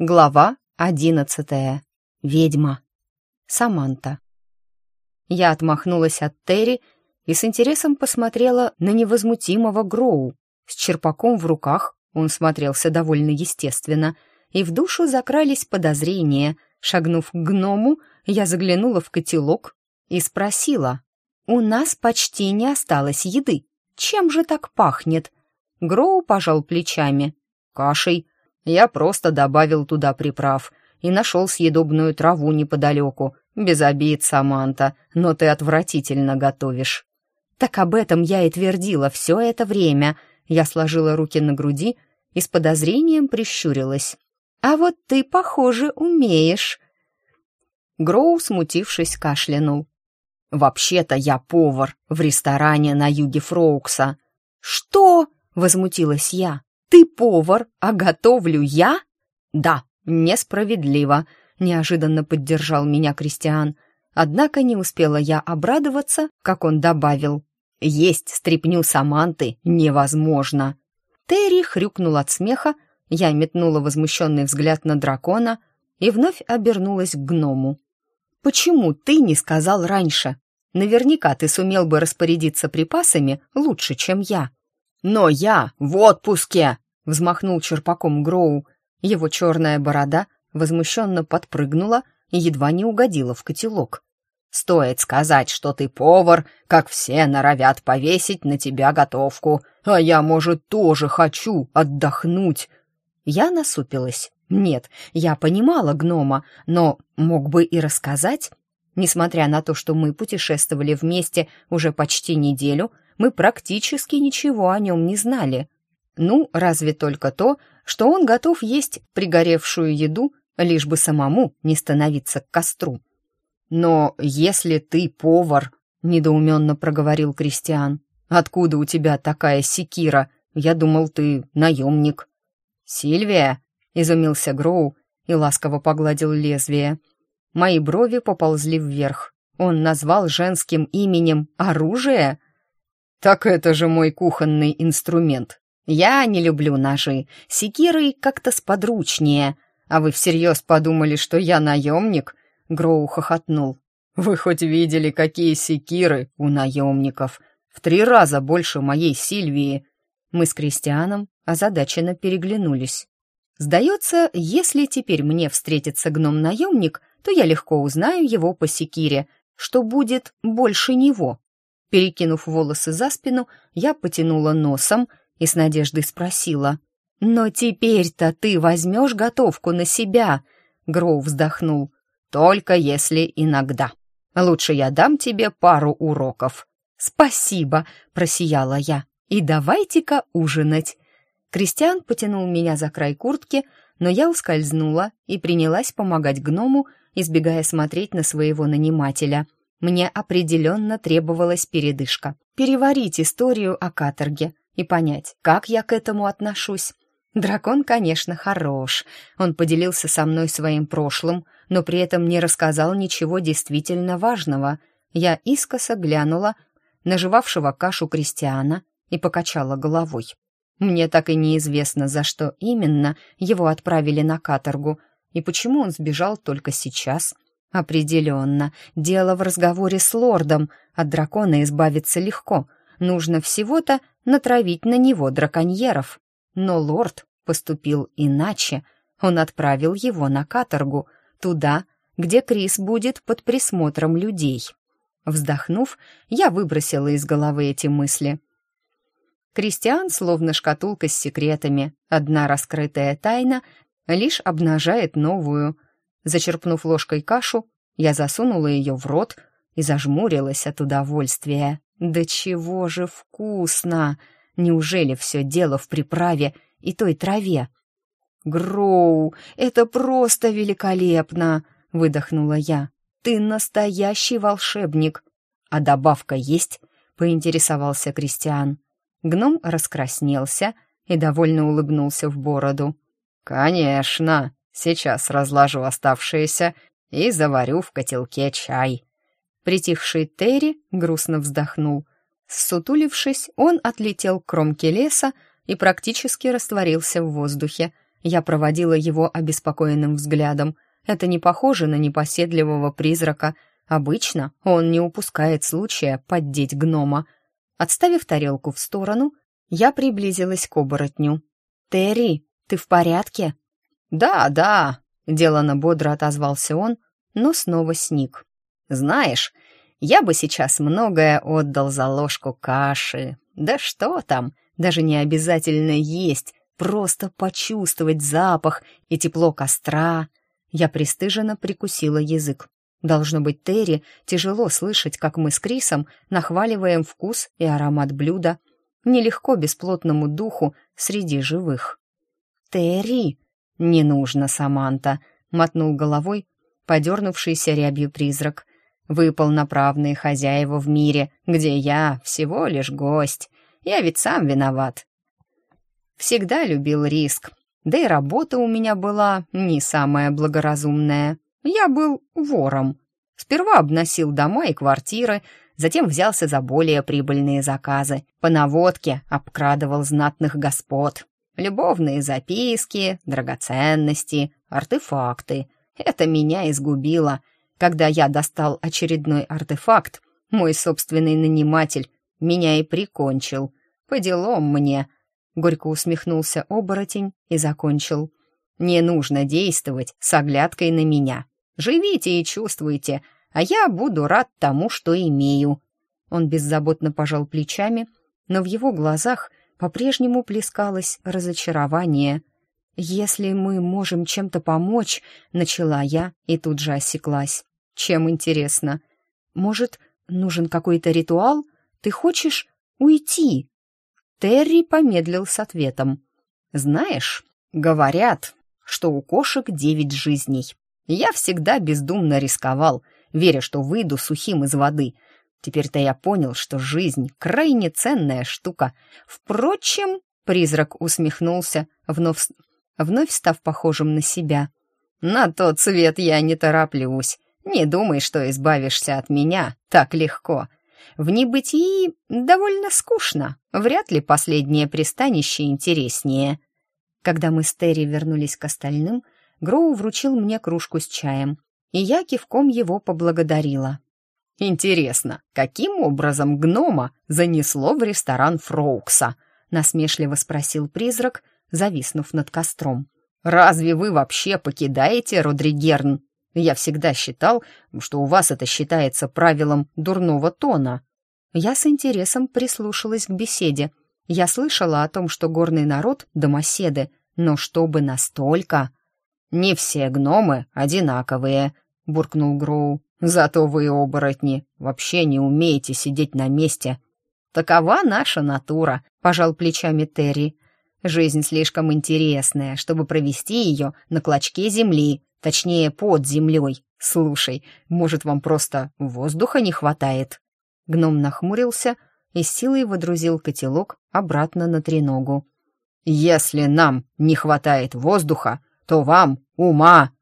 Глава одиннадцатая. Ведьма. Саманта. Я отмахнулась от Терри и с интересом посмотрела на невозмутимого Гроу. С черпаком в руках он смотрелся довольно естественно, и в душу закрались подозрения. Шагнув к гному, я заглянула в котелок и спросила. «У нас почти не осталось еды. Чем же так пахнет?» Гроу пожал плечами. «Кашей», я просто добавил туда приправ и нашел съедобную траву неподалеку. Без обид, Саманта, но ты отвратительно готовишь. Так об этом я и твердила все это время. Я сложила руки на груди и с подозрением прищурилась. А вот ты, похоже, умеешь. Гроу, смутившись, кашлянул. «Вообще-то я повар в ресторане на юге Фроукса». «Что?» — возмутилась я. Ты повар, а готовлю я? Да, несправедливо, неожиданно поддержал меня Кристиан. Однако не успела я обрадоваться, как он добавил. Есть стряпню Саманты невозможно. Терри хрюкнул от смеха, я метнула возмущенный взгляд на дракона и вновь обернулась к гному. «Почему ты не сказал раньше? Наверняка ты сумел бы распорядиться припасами лучше, чем я». «Но я в отпуске!» — взмахнул черпаком Гроу. Его черная борода возмущенно подпрыгнула и едва не угодила в котелок. «Стоит сказать, что ты повар, как все норовят повесить на тебя готовку, а я, может, тоже хочу отдохнуть!» Я насупилась. Нет, я понимала гнома, но мог бы и рассказать. Несмотря на то, что мы путешествовали вместе уже почти неделю, мы практически ничего о нем не знали. Ну, разве только то, что он готов есть пригоревшую еду, лишь бы самому не становиться к костру. «Но если ты повар», — недоуменно проговорил Кристиан, «откуда у тебя такая секира? Я думал, ты наемник». «Сильвия», — изумился Гроу и ласково погладил лезвие. Мои брови поползли вверх. Он назвал женским именем оружие? «Так это же мой кухонный инструмент. Я не люблю ножи. Секиры как-то сподручнее. А вы всерьез подумали, что я наемник?» Гроу хохотнул. «Вы хоть видели, какие секиры у наемников? В три раза больше моей Сильвии!» Мы с Кристианом озадаченно переглянулись. «Сдается, если теперь мне встретится гном-наемник, то я легко узнаю его по секире, что будет больше него. Перекинув волосы за спину, я потянула носом и с надеждой спросила. «Но теперь-то ты возьмешь готовку на себя?» Гроу вздохнул. «Только если иногда. Лучше я дам тебе пару уроков». «Спасибо», — просияла я. «И давайте-ка ужинать». Кристиан потянул меня за край куртки, но я ускользнула и принялась помогать гному, избегая смотреть на своего нанимателя — мне определенно требовалась передышка. Переварить историю о каторге и понять, как я к этому отношусь. Дракон, конечно, хорош. Он поделился со мной своим прошлым, но при этом не рассказал ничего действительно важного. Я искоса глянула на жевавшего кашу крестьяна и покачала головой. Мне так и неизвестно, за что именно его отправили на каторгу и почему он сбежал только сейчас. Определенно, дело в разговоре с лордом. От дракона избавиться легко. Нужно всего-то натравить на него драконьеров. Но лорд поступил иначе. Он отправил его на каторгу, туда, где Крис будет под присмотром людей. Вздохнув, я выбросила из головы эти мысли. Кристиан словно шкатулка с секретами. Одна раскрытая тайна лишь обнажает новую — зачерпнув ложкой кашу, я засунула ее в рот и зажмурилась от удовольствия. «Да чего же вкусно! Неужели все дело в приправе и той траве?» «Гроу, это просто великолепно!» — выдохнула я. «Ты настоящий волшебник!» «А добавка есть?» — поинтересовался Кристиан. Гном раскраснелся и довольно улыбнулся в бороду. «Конечно!» Сейчас разложу оставшееся и заварю в котелке чай». Притихший Терри грустно вздохнул. Ссутулившись, он отлетел к кромке леса и практически растворился в воздухе. Я проводила его обеспокоенным взглядом. Это не похоже на непоседливого призрака. Обычно он не упускает случая поддеть гнома. Отставив тарелку в сторону, я приблизилась к оборотню. «Терри, ты в порядке?» «Да, да», — делано бодро отозвался он, но снова сник. «Знаешь, я бы сейчас многое отдал за ложку каши. Да что там, даже не обязательно есть, просто почувствовать запах и тепло костра». Я пристыженно прикусила язык. Должно быть, Терри тяжело слышать, как мы с Крисом нахваливаем вкус и аромат блюда. Нелегко бесплотному духу среди живых. «Терри!» «Не нужно, Саманта», — мотнул головой, подернувшийся рябью призрак. «Вы полноправные хозяева в мире, где я всего лишь гость. Я ведь сам виноват». Всегда любил риск, да и работа у меня была не самая благоразумная. Я был вором. Сперва обносил дома и квартиры, затем взялся за более прибыльные заказы. По наводке обкрадывал знатных господ. Любовные записки, драгоценности, артефакты. Это меня изгубило. Когда я достал очередной артефакт, мой собственный наниматель меня и прикончил. По делам мне. Горько усмехнулся оборотень и закончил. Не нужно действовать с оглядкой на меня. Живите и чувствуйте, а я буду рад тому, что имею. Он беззаботно пожал плечами, но в его глазах — по-прежнему плескалось разочарование. «Если мы можем чем-то помочь», — начала я и тут же осеклась. «Чем интересно? Может, нужен какой-то ритуал? Ты хочешь уйти?» Терри помедлил с ответом. «Знаешь, говорят, что у кошек девять жизней. Я всегда бездумно рисковал, веря, что выйду сухим из воды, Теперь-то я понял, что жизнь — крайне ценная штука. Впрочем, призрак усмехнулся, вновь, вновь став похожим на себя. «На тот свет я не тороплюсь. Не думай, что избавишься от меня так легко. В небытии довольно скучно. Вряд ли последнее пристанище интереснее». Когда мы с Терри вернулись к остальным, Гроу вручил мне кружку с чаем, и я кивком его поблагодарила. «Интересно, каким образом гнома занесло в ресторан Фроукса?» — насмешливо спросил призрак, зависнув над костром. «Разве вы вообще покидаете Родригерн? Я всегда считал, что у вас это считается правилом дурного тона». Я с интересом прислушалась к беседе. Я слышала о том, что горный народ — домоседы, но чтобы настолько... «Не все гномы одинаковые», — буркнул Гроу. Зато вы, оборотни, вообще не умеете сидеть на месте. Такова наша натура, пожал плечами Терри. Жизнь слишком интересная, чтобы провести ее на клочке земли, точнее, под землей. Слушай, может, вам просто воздуха не хватает?» Гном нахмурился и силой водрузил котелок обратно на треногу. «Если нам не хватает воздуха, то вам ума!»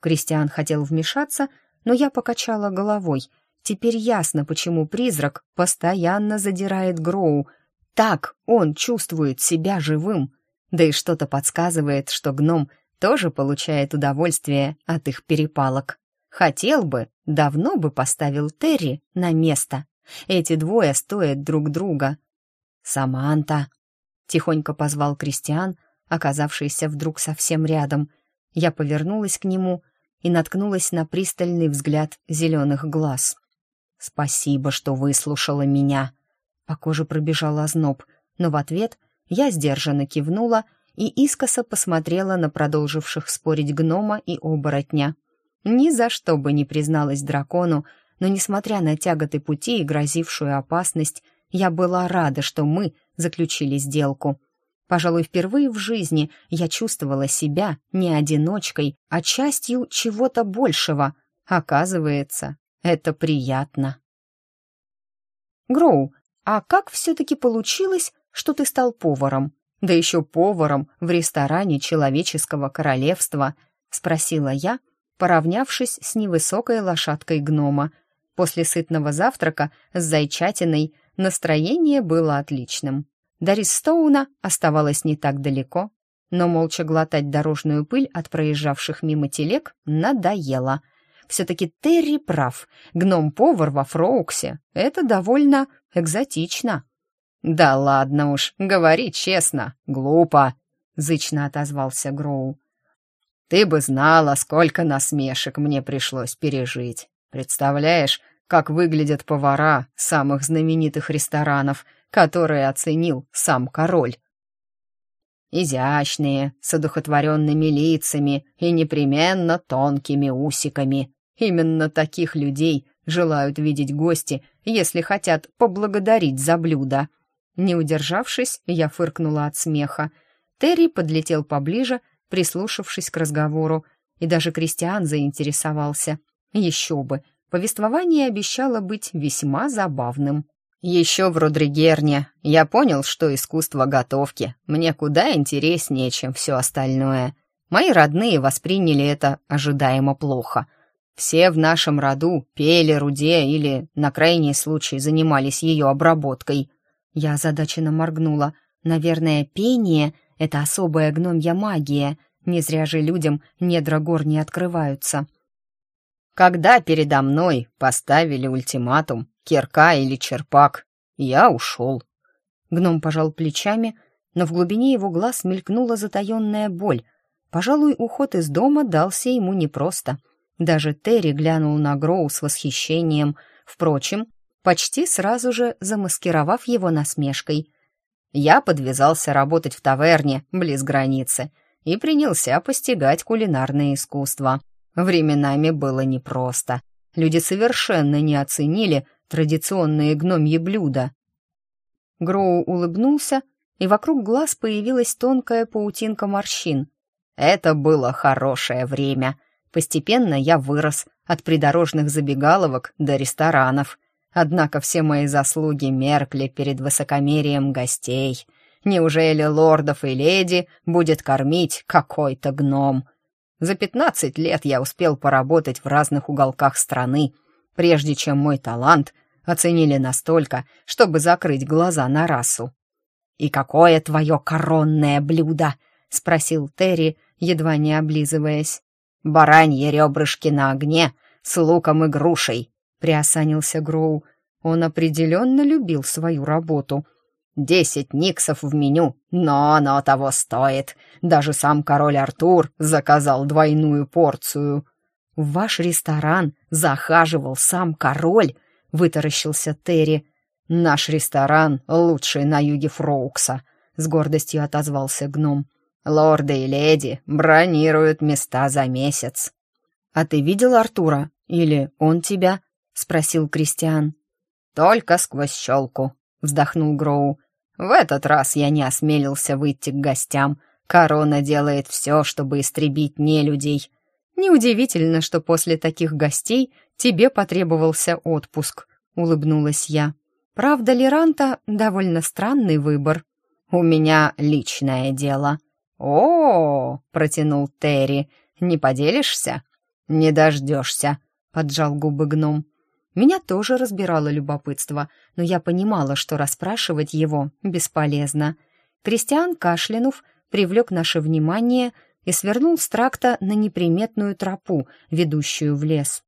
Кристиан хотел вмешаться, но я покачала головой. Теперь ясно, почему призрак постоянно задирает Гроу. Так он чувствует себя живым. Да и что-то подсказывает, что гном тоже получает удовольствие от их перепалок. Хотел бы, давно бы поставил Терри на место. Эти двое стоят друг друга. «Саманта!» — тихонько позвал Кристиан, оказавшийся вдруг совсем рядом. Я повернулась к нему — и наткнулась на пристальный взгляд зеленых глаз. «Спасибо, что выслушала меня!» По коже пробежал озноб, но в ответ я сдержанно кивнула и искоса посмотрела на продолживших спорить гнома и оборотня. Ни за что бы не призналась дракону, но, несмотря на тяготы пути и грозившую опасность, я была рада, что мы заключили сделку — Пожалуй, впервые в жизни я чувствовала себя не одиночкой, а частью чего-то большего. Оказывается, это приятно. Гроу, а как все-таки получилось, что ты стал поваром? Да еще поваром в ресторане Человеческого Королевства, спросила я, поравнявшись с невысокой лошадкой гнома. После сытного завтрака с зайчатиной настроение было отличным. До Ристоуна оставалось не так далеко, но молча глотать дорожную пыль от проезжавших мимо телег надоело. Все-таки Терри прав. Гном-повар во Фроуксе — это довольно экзотично. «Да ладно уж, говори честно, глупо», — зычно отозвался Гроу. «Ты бы знала, сколько насмешек мне пришлось пережить. Представляешь, как выглядят повара самых знаменитых ресторанов — которые оценил сам король. Изящные, с одухотворенными лицами и непременно тонкими усиками. Именно таких людей желают видеть гости, если хотят поблагодарить за блюдо. Не удержавшись, я фыркнула от смеха. Терри подлетел поближе, прислушавшись к разговору, и даже Кристиан заинтересовался. Еще бы, повествование обещало быть весьма забавным. Еще в Родригерне я понял, что искусство готовки мне куда интереснее, чем все остальное. Мои родные восприняли это ожидаемо плохо. Все в нашем роду пели руде или, на крайний случай, занимались ее обработкой. Я озадаченно моргнула. Наверное, пение — это особая гномья магия. Не зря же людям недра гор не открываются. Когда передо мной поставили ультиматум кирка или черпак. Я ушел». Гном пожал плечами, но в глубине его глаз мелькнула затаенная боль. Пожалуй, уход из дома дался ему непросто. Даже Терри глянул на Гроу с восхищением, впрочем, почти сразу же замаскировав его насмешкой. «Я подвязался работать в таверне близ границы и принялся постигать кулинарное искусство. Временами было непросто. Люди совершенно не оценили, традиционные гномьи блюда. Гроу улыбнулся, и вокруг глаз появилась тонкая паутинка морщин. «Это было хорошее время. Постепенно я вырос, от придорожных забегаловок до ресторанов. Однако все мои заслуги меркли перед высокомерием гостей. Неужели лордов и леди будет кормить какой-то гном?» За пятнадцать лет я успел поработать в разных уголках страны, прежде чем мой талант оценили настолько, чтобы закрыть глаза на расу. «И какое твое коронное блюдо?» — спросил Терри, едва не облизываясь. «Бараньи ребрышки на огне с луком и грушей», — приосанился Гроу. Он определенно любил свою работу. «Десять никсов в меню, но оно того стоит. Даже сам король Артур заказал двойную порцию». «Ваш ресторан захаживал сам король», — вытаращился Терри. «Наш ресторан лучший на юге Фроукса», — с гордостью отозвался гном. «Лорды и леди бронируют места за месяц». «А ты видел Артура? Или он тебя?» — спросил Кристиан. «Только сквозь щелку», — вздохнул Гроу. «В этот раз я не осмелился выйти к гостям. Корона делает все, чтобы истребить нелюдей. Неудивительно, что после таких гостей тебе потребовался отпуск», — улыбнулась я. «Правда ли, Ранта, довольно странный выбор?» «У меня личное дело». «О -о -о протянул Терри. «Не поделишься?» «Не дождешься», — поджал губы гном. Меня тоже разбирало любопытство, но я понимала, что расспрашивать его бесполезно. Кристиан, кашлянув, привлек наше внимание — и свернул с тракта на неприметную тропу, ведущую в лес.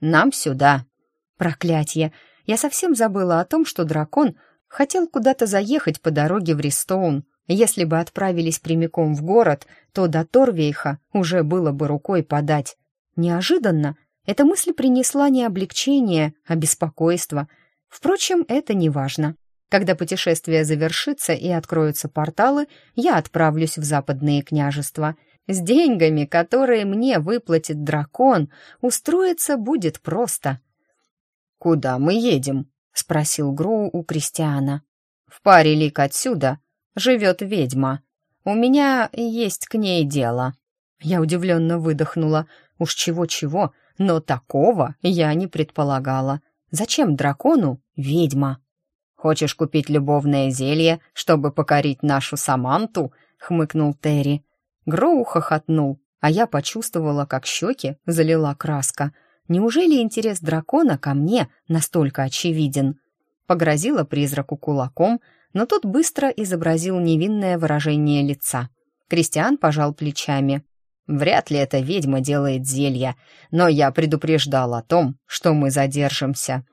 «Нам сюда!» «Проклятье! Я совсем забыла о том, что дракон хотел куда-то заехать по дороге в Ристоун. Если бы отправились прямиком в город, то до Торвейха уже было бы рукой подать. Неожиданно эта мысль принесла не облегчение, а беспокойство. Впрочем, это не важно. Когда путешествие завершится и откроются порталы, я отправлюсь в западные княжества — с деньгами, которые мне выплатит дракон, устроиться будет просто. «Куда мы едем?» — спросил Гроу у Кристиана. «В паре лик отсюда живет ведьма. У меня есть к ней дело». Я удивленно выдохнула. Уж чего-чего, но такого я не предполагала. Зачем дракону ведьма? «Хочешь купить любовное зелье, чтобы покорить нашу Саманту?» — хмыкнул Терри. Гроу хохотнул, а я почувствовала, как щеки залила краска. Неужели интерес дракона ко мне настолько очевиден? Погрозила призраку кулаком, но тот быстро изобразил невинное выражение лица. Кристиан пожал плечами. «Вряд ли эта ведьма делает зелья, но я предупреждал о том, что мы задержимся».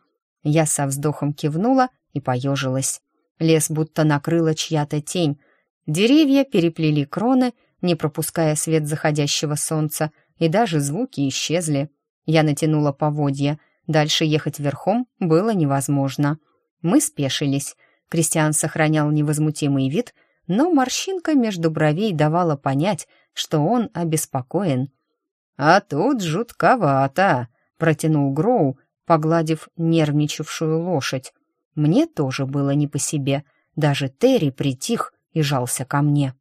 Я со вздохом кивнула и поежилась. Лес будто накрыла чья-то тень. Деревья переплели кроны — не пропуская свет заходящего солнца, и даже звуки исчезли. Я натянула поводья. Дальше ехать верхом было невозможно. Мы спешились. Кристиан сохранял невозмутимый вид, но морщинка между бровей давала понять, что он обеспокоен. «А тут жутковато», — протянул Гроу, погладив нервничавшую лошадь. «Мне тоже было не по себе. Даже Терри притих и жался ко мне».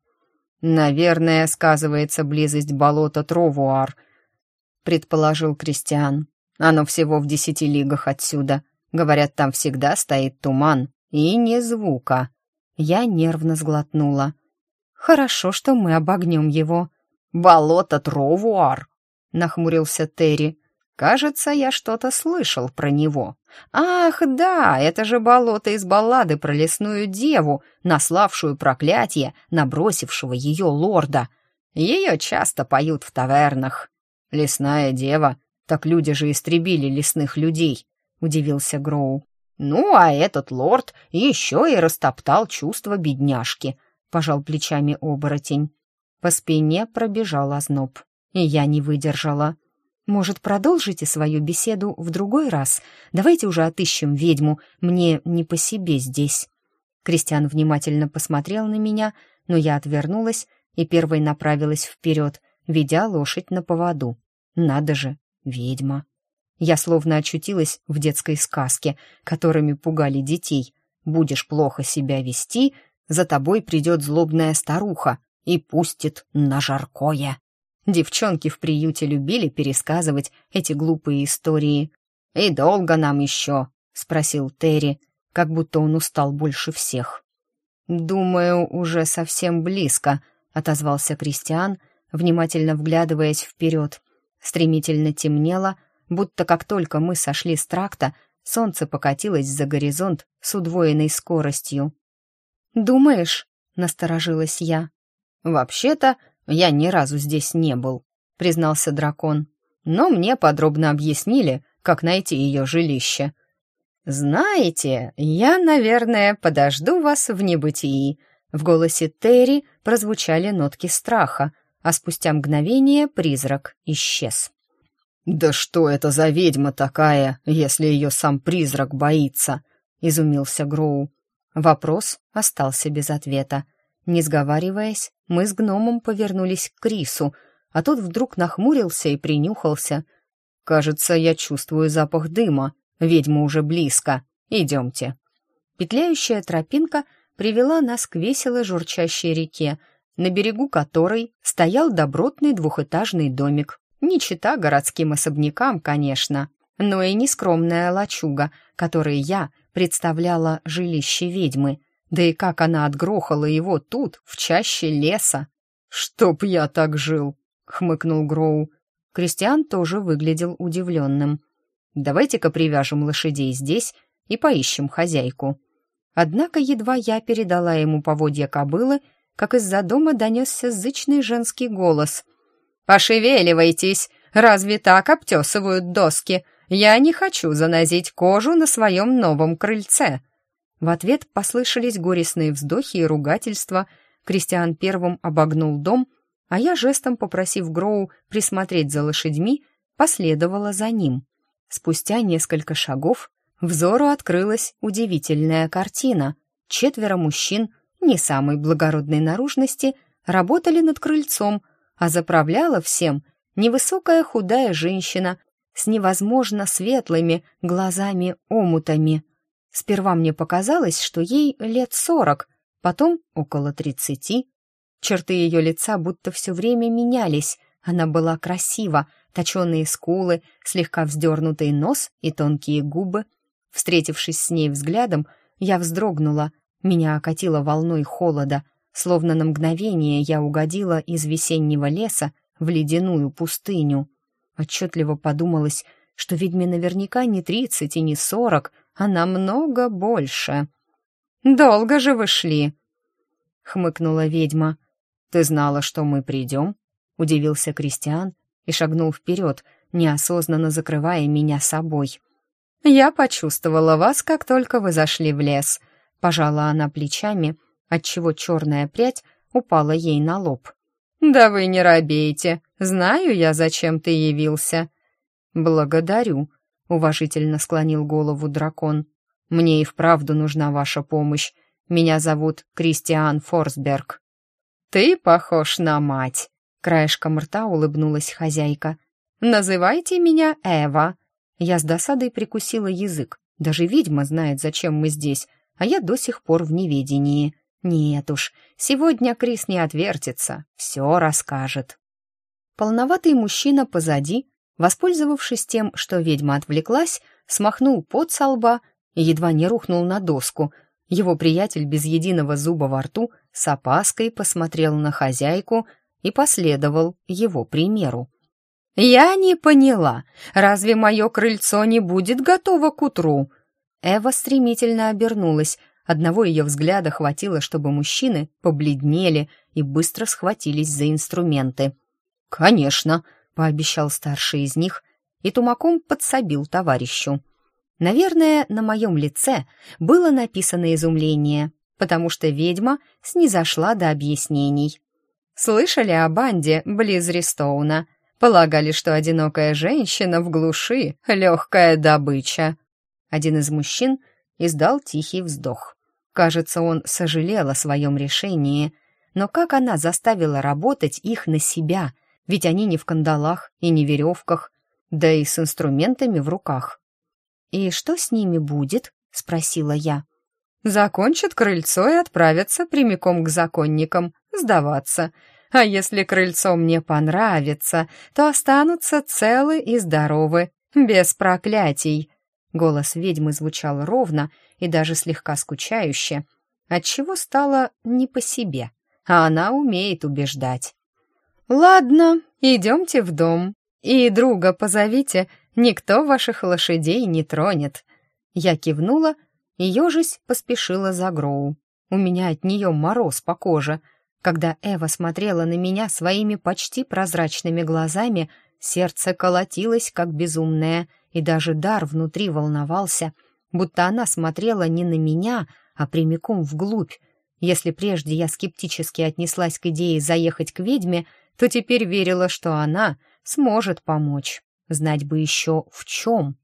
«Наверное, сказывается близость болота Тровуар», — предположил Кристиан. «Оно всего в десяти лигах отсюда. Говорят, там всегда стоит туман. И не звука». Я нервно сглотнула. «Хорошо, что мы обогнем его». «Болото Тровуар», — нахмурился Терри. Кажется, я что-то слышал про него. Ах, да, это же болото из баллады про лесную деву, наславшую проклятие набросившего ее лорда. Ее часто поют в тавернах. Лесная дева, так люди же истребили лесных людей, удивился Гроу. Ну, а этот лорд еще и растоптал чувства бедняжки, пожал плечами оборотень. По спине пробежал озноб, и я не выдержала. Может, продолжите свою беседу в другой раз? Давайте уже отыщем ведьму, мне не по себе здесь». Кристиан внимательно посмотрел на меня, но я отвернулась и первой направилась вперед, ведя лошадь на поводу. «Надо же, ведьма!» Я словно очутилась в детской сказке, которыми пугали детей. «Будешь плохо себя вести, за тобой придет злобная старуха и пустит на жаркое». Девчонки в приюте любили пересказывать эти глупые истории. «И долго нам еще?» — спросил Терри, как будто он устал больше всех. «Думаю, уже совсем близко», — отозвался Кристиан, внимательно вглядываясь вперед. Стремительно темнело, будто как только мы сошли с тракта, солнце покатилось за горизонт с удвоенной скоростью. «Думаешь?» — насторожилась я. «Вообще-то «Я ни разу здесь не был», — признался дракон. «Но мне подробно объяснили, как найти ее жилище». «Знаете, я, наверное, подожду вас в небытии», — в голосе Терри прозвучали нотки страха, а спустя мгновение призрак исчез. «Да что это за ведьма такая, если ее сам призрак боится?» — изумился Гроу. Вопрос остался без ответа. Не сговариваясь, мы с гномом повернулись к Крису, а тот вдруг нахмурился и принюхался. «Кажется, я чувствую запах дыма. Ведьма уже близко. Идемте». Петляющая тропинка привела нас к веселой журчащей реке, на берегу которой стоял добротный двухэтажный домик. Не чита городским особнякам, конечно, но и нескромная лачуга, которой я представляла жилище ведьмы — да и как она отгрохала его тут, в чаще леса. «Чтоб я так жил!» — хмыкнул Гроу. Кристиан тоже выглядел удивленным. «Давайте-ка привяжем лошадей здесь и поищем хозяйку». Однако едва я передала ему поводья кобылы, как из-за дома донесся зычный женский голос. «Пошевеливайтесь! Разве так обтесывают доски? Я не хочу занозить кожу на своем новом крыльце!» В ответ послышались горестные вздохи и ругательства. Кристиан первым обогнул дом, а я, жестом попросив Гроу присмотреть за лошадьми, последовала за ним. Спустя несколько шагов взору открылась удивительная картина. Четверо мужчин, не самой благородной наружности, работали над крыльцом, а заправляла всем невысокая худая женщина с невозможно светлыми глазами-омутами. Сперва мне показалось, что ей лет сорок, потом около тридцати. Черты ее лица будто все время менялись. Она была красива, точеные скулы, слегка вздернутый нос и тонкие губы. Встретившись с ней взглядом, я вздрогнула. Меня окатило волной холода, словно на мгновение я угодила из весеннего леса в ледяную пустыню. Отчетливо подумалось, что ведьме наверняка не тридцать и не сорок — а намного больше. «Долго же вы шли?» — хмыкнула ведьма. «Ты знала, что мы придем?» — удивился Кристиан и шагнул вперед, неосознанно закрывая меня собой. «Я почувствовала вас, как только вы зашли в лес», — пожала она плечами, отчего черная прядь упала ей на лоб. «Да вы не робейте, знаю я, зачем ты явился». «Благодарю», уважительно склонил голову дракон. «Мне и вправду нужна ваша помощь. Меня зовут Кристиан Форсберг». «Ты похож на мать», — краешком рта улыбнулась хозяйка. «Называйте меня Эва». Я с досадой прикусила язык. Даже ведьма знает, зачем мы здесь, а я до сих пор в неведении. Нет уж, сегодня Крис не отвертится, все расскажет. Полноватый мужчина позади Воспользовавшись тем, что ведьма отвлеклась, смахнул пот со лба и едва не рухнул на доску. Его приятель без единого зуба во рту с опаской посмотрел на хозяйку и последовал его примеру. «Я не поняла, разве мое крыльцо не будет готово к утру?» Эва стремительно обернулась. Одного ее взгляда хватило, чтобы мужчины побледнели и быстро схватились за инструменты. «Конечно!» пообещал старший из них и тумаком подсобил товарищу. Наверное, на моем лице было написано изумление, потому что ведьма снизошла до объяснений. Слышали о банде близ Ристоуна? Полагали, что одинокая женщина в глуши — легкая добыча. Один из мужчин издал тихий вздох. Кажется, он сожалел о своем решении, но как она заставила работать их на себя — ведь они не в кандалах и не в веревках, да и с инструментами в руках. «И что с ними будет?» — спросила я. «Закончат крыльцо и отправятся прямиком к законникам, сдаваться. А если крыльцо мне понравится, то останутся целы и здоровы, без проклятий». Голос ведьмы звучал ровно и даже слегка скучающе, отчего стало не по себе, а она умеет убеждать. «Ладно, идемте в дом. И друга позовите, никто ваших лошадей не тронет». Я кивнула, и ежись поспешила за Гроу. У меня от нее мороз по коже. Когда Эва смотрела на меня своими почти прозрачными глазами, сердце колотилось, как безумное, и даже дар внутри волновался, будто она смотрела не на меня, а прямиком вглубь. Если прежде я скептически отнеслась к идее заехать к ведьме, то теперь верила, что она сможет помочь. Знать бы еще в чем.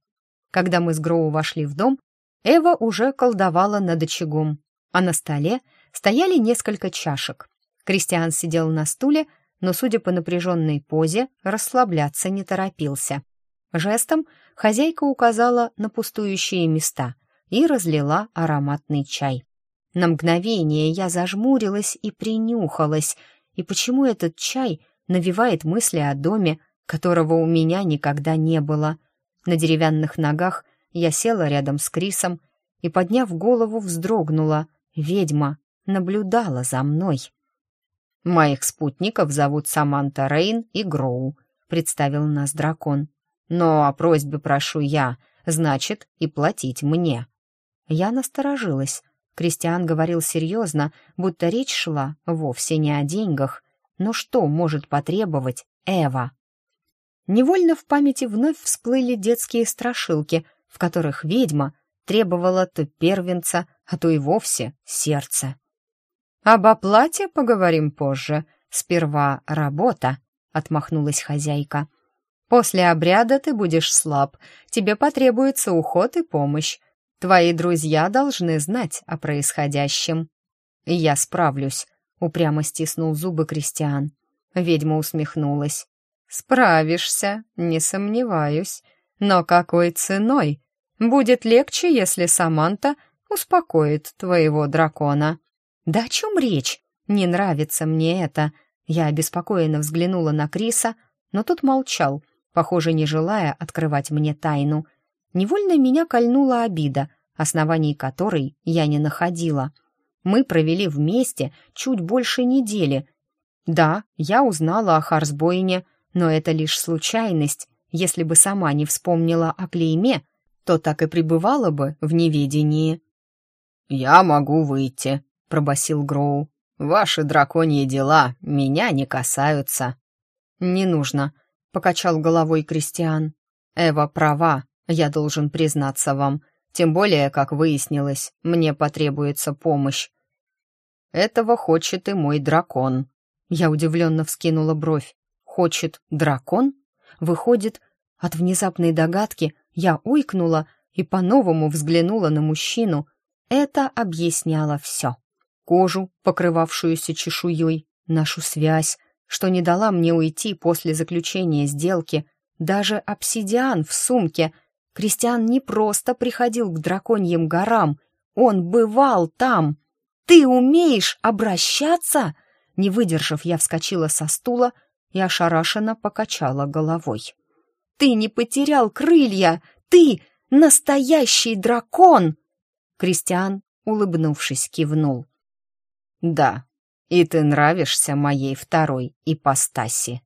Когда мы с Гроу вошли в дом, Эва уже колдовала над очагом, а на столе стояли несколько чашек. Кристиан сидел на стуле, но, судя по напряженной позе, расслабляться не торопился. Жестом хозяйка указала на пустующие места и разлила ароматный чай. На мгновение я зажмурилась и принюхалась — и почему этот чай навевает мысли о доме, которого у меня никогда не было? На деревянных ногах я села рядом с Крисом и, подняв голову, вздрогнула. Ведьма наблюдала за мной. «Моих спутников зовут Саманта Рейн и Гроу», — представил нас дракон. «Но о просьбе прошу я, значит, и платить мне». Я насторожилась. Кристиан говорил серьезно, будто речь шла вовсе не о деньгах. Но что может потребовать Эва? Невольно в памяти вновь всплыли детские страшилки, в которых ведьма требовала то первенца, а то и вовсе сердце. «Об оплате поговорим позже. Сперва работа», — отмахнулась хозяйка. «После обряда ты будешь слаб. Тебе потребуется уход и помощь. Твои друзья должны знать о происходящем». «Я справлюсь», — упрямо стиснул зубы Кристиан. Ведьма усмехнулась. «Справишься, не сомневаюсь. Но какой ценой? Будет легче, если Саманта успокоит твоего дракона». «Да о чем речь? Не нравится мне это». Я обеспокоенно взглянула на Криса, но тот молчал, похоже, не желая открывать мне тайну. Невольно меня кольнула обида оснований которой я не находила. Мы провели вместе чуть больше недели. Да, я узнала о Харсбоине, но это лишь случайность. Если бы сама не вспомнила о клейме, то так и пребывала бы в неведении. «Я могу выйти», — пробасил Гроу. «Ваши драконьи дела меня не касаются». «Не нужно», — покачал головой Кристиан. «Эва права, я должен признаться вам. Тем более, как выяснилось, мне потребуется помощь. Этого хочет и мой дракон. Я удивленно вскинула бровь. Хочет дракон? Выходит, от внезапной догадки я уйкнула и по-новому взглянула на мужчину. Это объясняло все. Кожу, покрывавшуюся чешуей, нашу связь, что не дала мне уйти после заключения сделки, даже обсидиан в сумке — Кристиан не просто приходил к драконьим горам, он бывал там. «Ты умеешь обращаться?» Не выдержав, я вскочила со стула и ошарашенно покачала головой. «Ты не потерял крылья! Ты настоящий дракон!» Кристиан, улыбнувшись, кивнул. «Да, и ты нравишься моей второй ипостаси».